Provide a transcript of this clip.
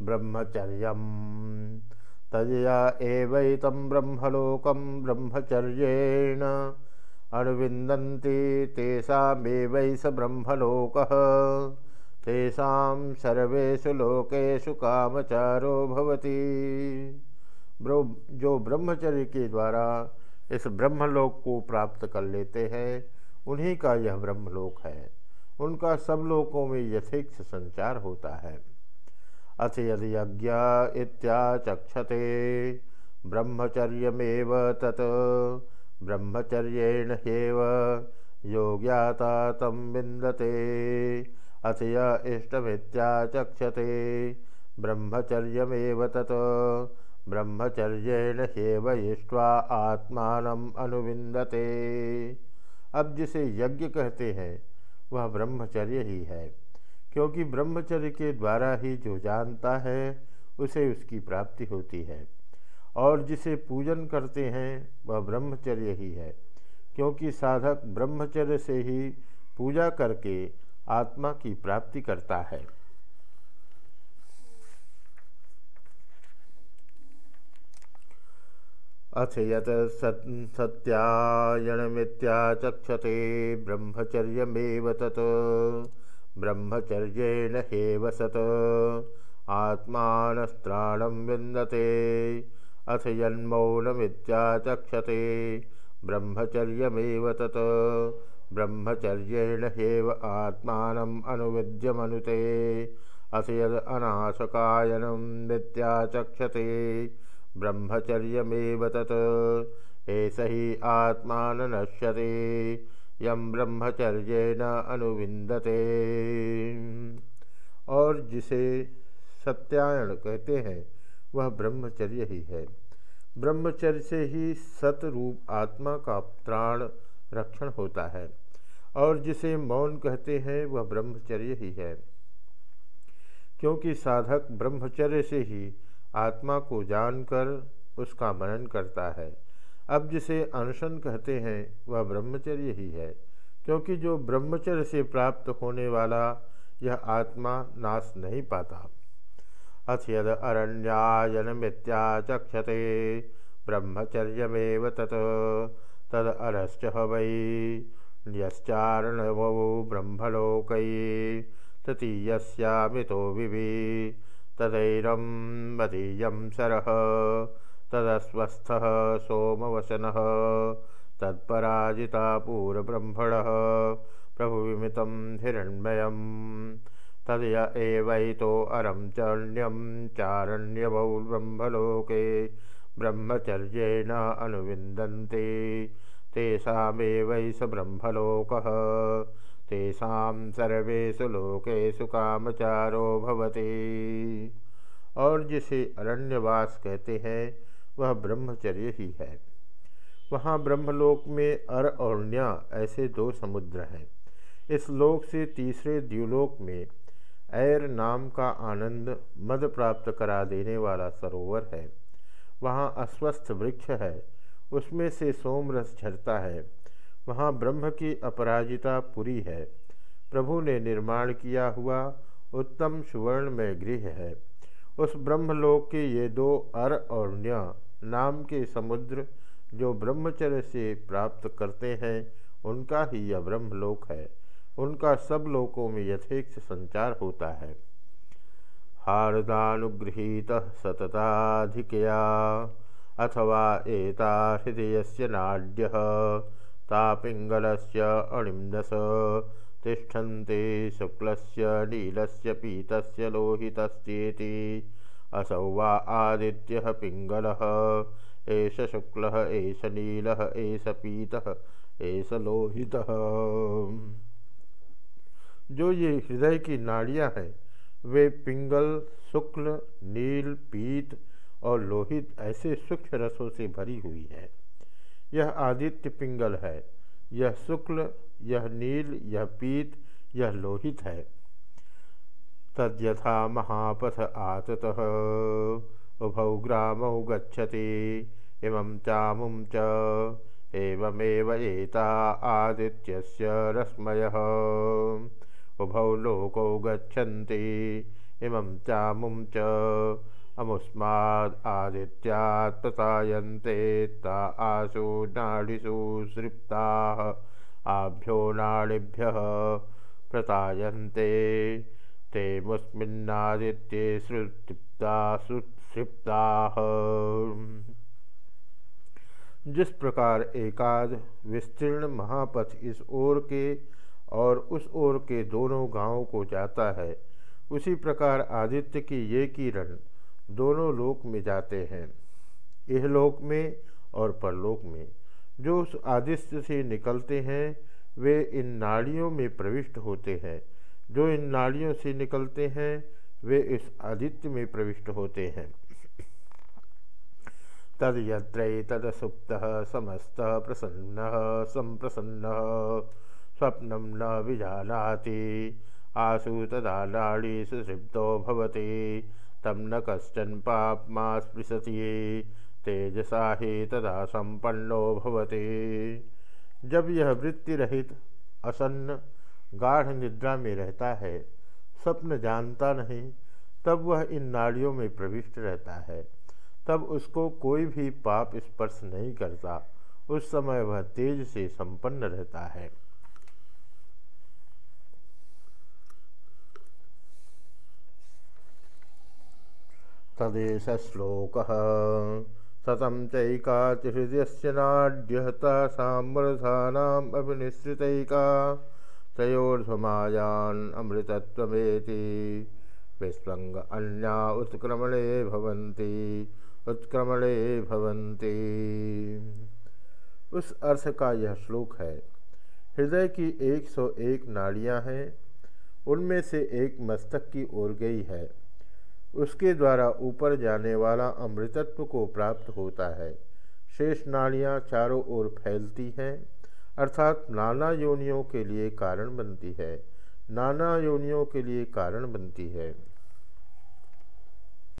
ब्रह्मचर्य तजया एवैतं ब्रह्मलोकं ब्रह्मचर्येण। अनुविन्दन्ति तेषामेवै स ब्रह्मलोक। तेषां सर्वेषु लोकेषु कामचारो भवति। जो ब्रह्मचर्य के द्वारा इस ब्रह्मलोक को प्राप्त कर लेते हैं, उन्हीं का यह ब्रह्मलोक है। उनका सब लोकों में यथेक्ष संचार होता है। अथ यदि यज्ञ इत्याचक्षते ब्रह्मचर्यमेव तत्। ब्रह्मचर्येण हेव योग्याता तम विंदते अथ य इष्टमित्याचक्षते ब्रह्मचर्यमेव तत्। ब्रह्मचर्येण हेव इष्ट्वा आत्मानम अब जिसे यज्ञ कहते हैं, वह ब्रह्मचर्य ही है। क्योंकि ब्रह्मचर्य के द्वारा ही जो जानता है, उसे उसकी प्राप्ति होती है। और जिसे पूजन करते हैं, वह ब्रह्मचर्य ही है। क्योंकि साधक ब्रह्मचर्य से ही पूजा करके आत्मा की प्राप्ति करता है। अथ यत सत्यायनमित्याचक्षते ब्रह्मचर्यमेव तत्। ब्रह्मचर्येण हेव सत्। आत्मानस्त्राणं विन्दते। अथ यन्मौनमित्याचक्षते। ब्रह्मचर्यमेव तत्। ब्रह्मचर्येण हेव आत्मानम् अनुविद्यमनुते। अथ यद् अनाशकायनं विद्याचक्षते ब्रह्मचर्यमेव तत्। एष हि आत्मा न नश्यते यम ब्रह्मचर्य न अनुविंदते और जिसे सत्यायण कहते हैं, वह ब्रह्मचर्य ही है। ब्रह्मचर्य से ही सतरूप आत्मा का प्राण रक्षण होता है। और जिसे मौन कहते हैं, वह ब्रह्मचर्य ही है। क्योंकि साधक ब्रह्मचर्य से ही आत्मा को जानकर उसका मनन करता है। अब जिसे अनशन कहते हैं, वह ब्रह्मचर्य ही है, क्योंकि जो ब्रह्मचर्य से प्राप्त होने वाला यह आत्मा नाश नहीं पाता। अथ यद अरण्यायनमित्याचक्षते, ब्रह्मचर्यमेव तत्, तद अरश्च वै यश्चारणवो ब्रह्मलोकै तृतीयस्यामितो विवि तदैरं मदीयं शरः तदस्वस्थः सोमवसनः तत्पराजिता पूर्वब्रह्मणः प्रभुविमितं हिरण्मयं तदय एवैतो अरं चण्यं चारण्यवौ ब्रह्मलोके ब्रह्मचर्येण अनुविन्दन्ते। तेषामेवैष ब्रह्मलोकः। तेषां लोकेषु कामचारो भवति। और जिसे अरण्यवास कहते हैं वह ब्रह्मचर्य ही है। वहाँ ब्रह्मलोक में अर और न्या ऐसे दो समुद्र हैं। इस लोक से तीसरे द्व्यूलोक में ऐर नाम का आनंद मद प्राप्त करा देने वाला सरोवर है। वहाँ अस्वस्थ वृक्ष है। उसमें से सोमरस झरता है। वहाँ ब्रह्म की अपराजिता पूरी है। प्रभु ने निर्माण किया हुआ उत्तम सुवर्ण में गृह है। उस ब्रह्मलोक के ये दो अर और न्य नाम के समुद्र जो ब्रह्मचर्य से प्राप्त करते हैं, उनका ही यह ब्रह्मलोक है। उनका सब लोकों में यथेक्ष संचार होता है। हारदानुगृहीत सतताधिकया अथवा एता हृदय से नाड्य तापिंगल तापिङ्गलस्य अणिन्दस तिष्ठन्ते शुक्लस्य नीलस्य पीतस्य लोहितस्येति असौ वा आदित्यः पिङ्गलः, एष शुक्लः, एष नीलः, एष पीतः, एष लोहितः। जो ये हृदय की नाड़ियाँ हैं, वे पिंगल, शुक्ल, नील, पीत और लोहित ऐसे सूक्ष्म रसों से भरी हुई है। यह आदित्य पिंगल है, यह शुक्ल, यह नील, यह पीत, यह लोहित है। तद्यथा महापथ आतत। उभौ ग्रामौ गच्छति इमं चामुं च। एवमेव एता आदित्यस्य रश्मयः उभौ लोकौ गच्छन्ति इमं चामुं च। अमुस्माद् आदित्यात् प्रसायन्ते ता आसु नाडिषु सृप्ताः आभ्यो नाड़िभ्यः प्रतायन्ते मुस्मिन्नादित्ये श्रुतिप्ता सुक्षिप्ताः। जिस प्रकार एकाद विस्तीर्ण महापथ इस ओर के और उस ओर के दोनों गाँवों को जाता है, उसी प्रकार आदित्य की ये किरण दोनों लोक में जाते हैं यह लोक में और परलोक में। जो उस आदित्य से निकलते हैं, वे इन नाड़ियों में प्रविष्ट होते हैं जो इन नाड़ियों से निकलते हैं, वे इस आदित्य में प्रविष्ट होते हैं। तद यत्र सुप्त समस्त प्रसन्न, संप्रसन्न, स्वप्न न विजानाति। आसु तदा नाड़ी भवति तम न कश्चन पापमा स्पृशति। तेजसा ही तदा संपन्नो भवति। जब यह वृत्ति रहित, असन्न गाढ़ निद्रा में रहता है, स्वप्न जानता नहीं, तब वह इन नाड़ियों में प्रविष्ट रहता है। तब उसको कोई भी पाप स्पर्श नहीं करता, उस समय वह तेज से संपन्न रहता है। तदेश श्लोक सतम चैका चैकातिहृदय नाड्यहता सामर्थानाम अभिनिश्रितैका। तयोर्धमायान अमृतत्वेति विस्वंग अन्या उत्क्रमणे भवन्ति उत्क्रमणे भवन्ति। उस अर्थ का यह श्लोक है, हृदय की 101 नाड़ियाँ हैं, उनमें से एक मस्तक की ओर गई है। उसके द्वारा ऊपर जाने वाला अमृतत्व को प्राप्त होता है। शेष नाड़ियाँ चारों ओर फैलती हैं। अर्थात नाना योनियों के लिए कारण बनती है। नाना योनियों के लिए कारण बनती है।